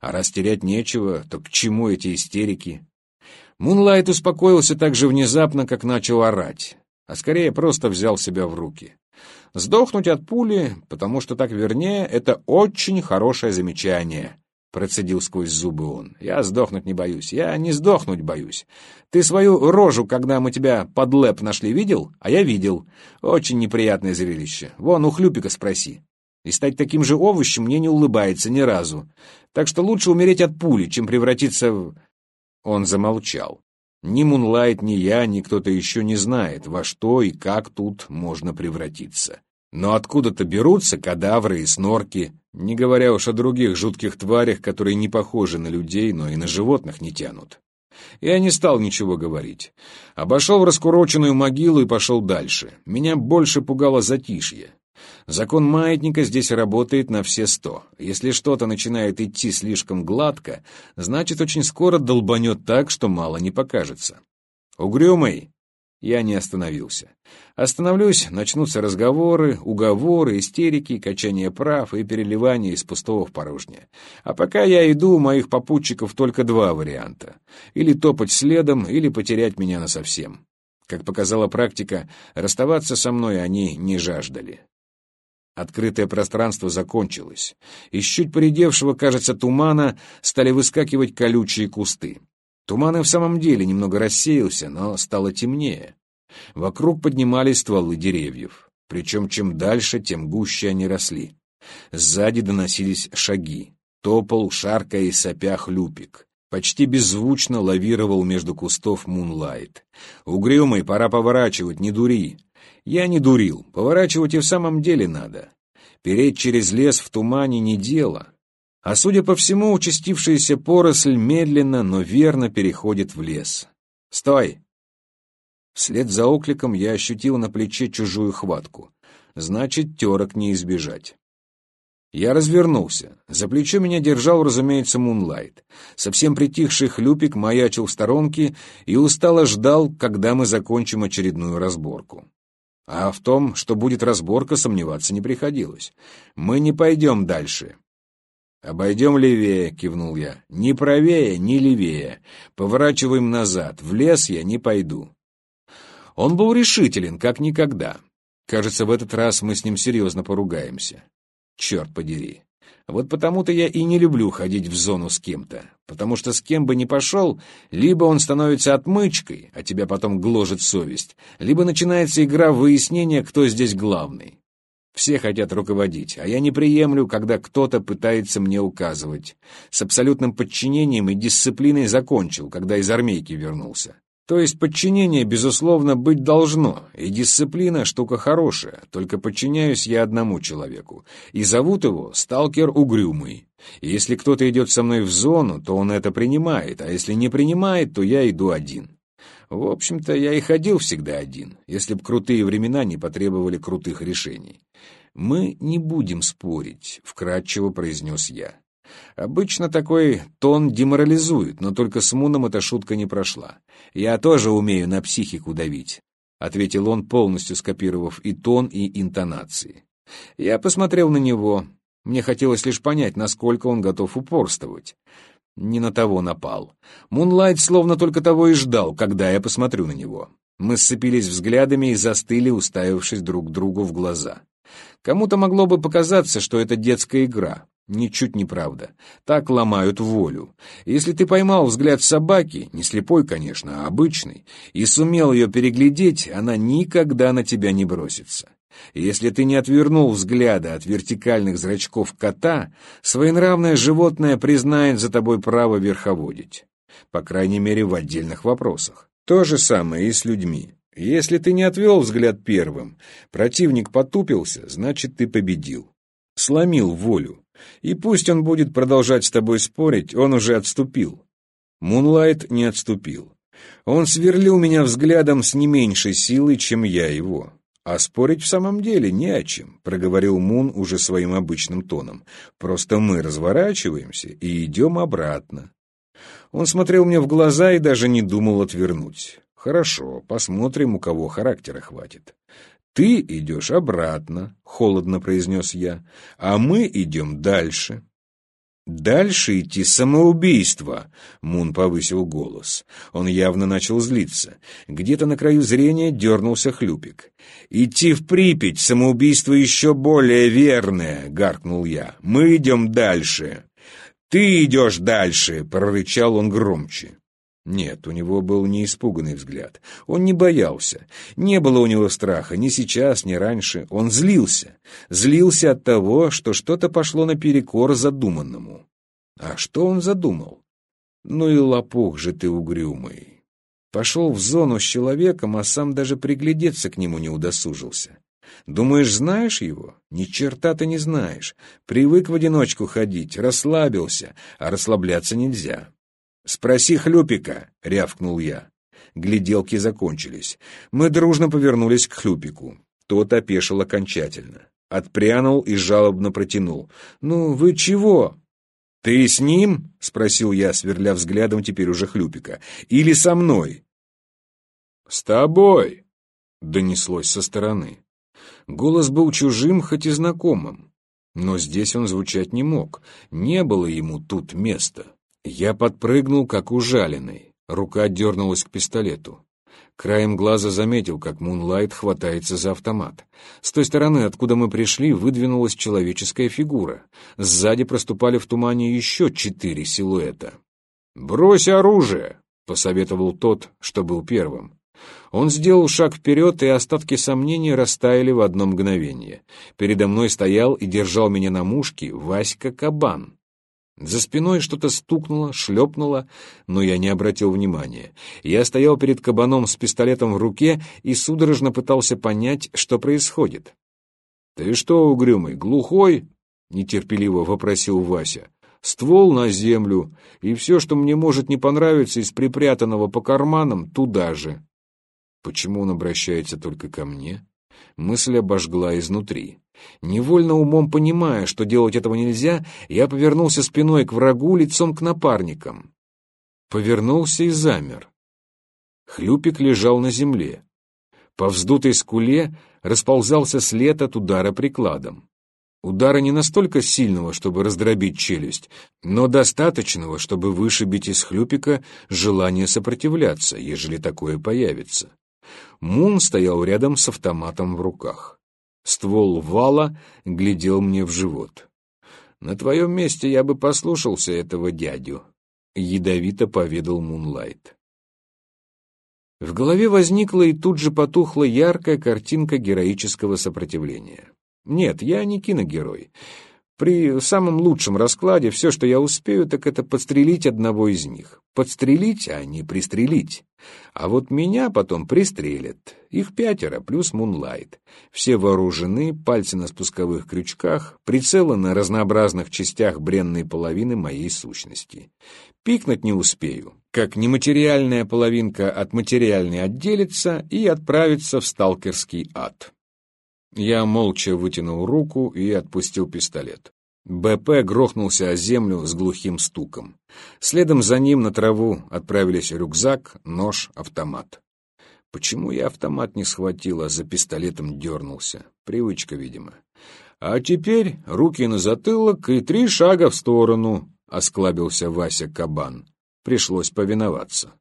А раз терять нечего, то к чему эти истерики? Мунлайт успокоился так же внезапно, как начал орать, а скорее просто взял себя в руки. Сдохнуть от пули, потому что так вернее, это очень хорошее замечание. Процедил сквозь зубы он. «Я сдохнуть не боюсь. Я не сдохнуть боюсь. Ты свою рожу, когда мы тебя под лэп нашли, видел? А я видел. Очень неприятное зрелище. Вон, у Хлюпика спроси. И стать таким же овощем мне не улыбается ни разу. Так что лучше умереть от пули, чем превратиться в...» Он замолчал. Ни Мунлайт, ни я, ни кто-то еще не знает, во что и как тут можно превратиться. Но откуда-то берутся кадавры и снорки, не говоря уж о других жутких тварях, которые не похожи на людей, но и на животных не тянут. Я не стал ничего говорить. Обошел раскуроченную могилу и пошел дальше. Меня больше пугало затишье. Закон маятника здесь работает на все сто. Если что-то начинает идти слишком гладко, значит, очень скоро долбанет так, что мало не покажется. «Угрюмый!» Я не остановился. Остановлюсь, начнутся разговоры, уговоры, истерики, качание прав и переливание из пустого в порожнее. А пока я иду, у моих попутчиков только два варианта. Или топать следом, или потерять меня насовсем. Как показала практика, расставаться со мной они не жаждали. Открытое пространство закончилось. Из чуть поредевшего, кажется, тумана стали выскакивать колючие кусты. Туман и в самом деле немного рассеялся, но стало темнее. Вокруг поднимались стволы деревьев. Причем чем дальше, тем гуще они росли. Сзади доносились шаги. Топал, шаркая и сопя хлюпик. Почти беззвучно лавировал между кустов Мунлайт. «Угрюмый, пора поворачивать, не дури!» Я не дурил, поворачивать и в самом деле надо. Переть через лес в тумане не дело, а судя по всему, участившаяся поросль медленно, но верно переходит в лес. «Стой!» Вслед за окликом я ощутил на плече чужую хватку. Значит, терок не избежать. Я развернулся. За плечо меня держал, разумеется, Мунлайт. Совсем притихший хлюпик маячил в сторонке и устало ждал, когда мы закончим очередную разборку. А в том, что будет разборка, сомневаться не приходилось. Мы не пойдем дальше. «Обойдем левее», — кивнул я. «Ни правее, ни левее. Поворачиваем назад. В лес я не пойду». Он был решителен, как никогда. Кажется, в этот раз мы с ним серьезно поругаемся. Черт подери. Вот потому-то я и не люблю ходить в зону с кем-то. Потому что с кем бы ни пошел, либо он становится отмычкой, а тебя потом гложет совесть, либо начинается игра выяснения, кто здесь главный. Все хотят руководить, а я не приемлю, когда кто-то пытается мне указывать. С абсолютным подчинением и дисциплиной закончил, когда из армейки вернулся. То есть подчинение, безусловно, быть должно, и дисциплина — штука хорошая, только подчиняюсь я одному человеку, и зовут его Сталкер Угрюмый. И если кто-то идет со мной в зону, то он это принимает, а если не принимает, то я иду один. В общем-то, я и ходил всегда один, если б крутые времена не потребовали крутых решений. «Мы не будем спорить», — вкратчиво произнес я. Обычно такой тон деморализует, но только с Муном эта шутка не прошла. «Я тоже умею на психику давить», — ответил он, полностью скопировав и тон, и интонации. Я посмотрел на него. Мне хотелось лишь понять, насколько он готов упорствовать. Не на того напал. Мунлайт словно только того и ждал, когда я посмотрю на него. Мы сцепились взглядами и застыли, уставившись друг другу в глаза. Кому-то могло бы показаться, что это детская игра. Ничуть не правда. Так ломают волю. Если ты поймал взгляд собаки, не слепой, конечно, а обычный, и сумел ее переглядеть, она никогда на тебя не бросится. Если ты не отвернул взгляда от вертикальных зрачков кота, своенравное животное признает за тобой право верховодить. По крайней мере, в отдельных вопросах. То же самое и с людьми. Если ты не отвел взгляд первым, противник потупился, значит, ты победил. Сломил волю. И пусть он будет продолжать с тобой спорить, он уже отступил. Мунлайт не отступил. Он сверлил меня взглядом с не меньшей силой, чем я его. «А спорить в самом деле не о чем», — проговорил Мун уже своим обычным тоном. «Просто мы разворачиваемся и идем обратно». Он смотрел мне в глаза и даже не думал отвернуть. «Хорошо, посмотрим, у кого характера хватит». «Ты идешь обратно», — холодно произнес я, — «а мы идем дальше». «Дальше идти самоубийство», — Мун повысил голос. Он явно начал злиться. Где-то на краю зрения дернулся хлюпик. «Идти в Припять, самоубийство еще более верное», — гаркнул я. «Мы идем дальше». «Ты идешь дальше», — прорычал он громче. Нет, у него был не испуганный взгляд. Он не боялся. Не было у него страха ни сейчас, ни раньше. Он злился. Злился от того, что что-то пошло наперекор задуманному. А что он задумал? Ну и лопух же ты угрюмый. Пошел в зону с человеком, а сам даже приглядеться к нему не удосужился. Думаешь, знаешь его? Ни черта ты не знаешь. Привык в одиночку ходить, расслабился, а расслабляться нельзя. «Спроси Хлюпика», — рявкнул я. Гляделки закончились. Мы дружно повернулись к Хлюпику. Тот опешил окончательно. Отпрянул и жалобно протянул. «Ну, вы чего?» «Ты с ним?» — спросил я, сверля взглядом теперь уже Хлюпика. «Или со мной?» «С тобой!» — донеслось со стороны. Голос был чужим, хоть и знакомым. Но здесь он звучать не мог. Не было ему тут места. Я подпрыгнул, как ужаленный. Рука дернулась к пистолету. Краем глаза заметил, как Мунлайт хватается за автомат. С той стороны, откуда мы пришли, выдвинулась человеческая фигура. Сзади проступали в тумане еще четыре силуэта. «Брось оружие!» — посоветовал тот, что был первым. Он сделал шаг вперед, и остатки сомнений растаяли в одно мгновение. Передо мной стоял и держал меня на мушке Васька Кабан. За спиной что-то стукнуло, шлепнуло, но я не обратил внимания. Я стоял перед кабаном с пистолетом в руке и судорожно пытался понять, что происходит. «Ты что, угрюмый, глухой?» — нетерпеливо вопросил Вася. «Ствол на землю, и все, что мне может не понравиться из припрятанного по карманам, туда же». Почему он обращается только ко мне? Мысль обожгла изнутри. Невольно умом понимая, что делать этого нельзя, я повернулся спиной к врагу, лицом к напарникам. Повернулся и замер. Хлюпик лежал на земле. По вздутой скуле расползался след от удара прикладом. Удара не настолько сильного, чтобы раздробить челюсть, но достаточного, чтобы вышибить из хлюпика желание сопротивляться, ежели такое появится. Мун стоял рядом с автоматом в руках. Ствол вала глядел мне в живот. «На твоем месте я бы послушался этого дядю», — ядовито поведал Мунлайт. В голове возникла и тут же потухла яркая картинка героического сопротивления. Нет, я не киногерой. При самом лучшем раскладе все, что я успею, так это подстрелить одного из них. Подстрелить, а не пристрелить. А вот меня потом пристрелят. Их пятеро, плюс Мунлайт. Все вооружены, пальцы на спусковых крючках, прицелы на разнообразных частях бренной половины моей сущности. Пикнуть не успею, как нематериальная половинка от материальной отделится и отправится в сталкерский ад. Я молча вытянул руку и отпустил пистолет. БП грохнулся о землю с глухим стуком. Следом за ним на траву отправились рюкзак, нож, автомат. Почему я автомат не схватил, а за пистолетом дернулся? Привычка, видимо. А теперь руки на затылок и три шага в сторону, — осклабился Вася Кабан. Пришлось повиноваться.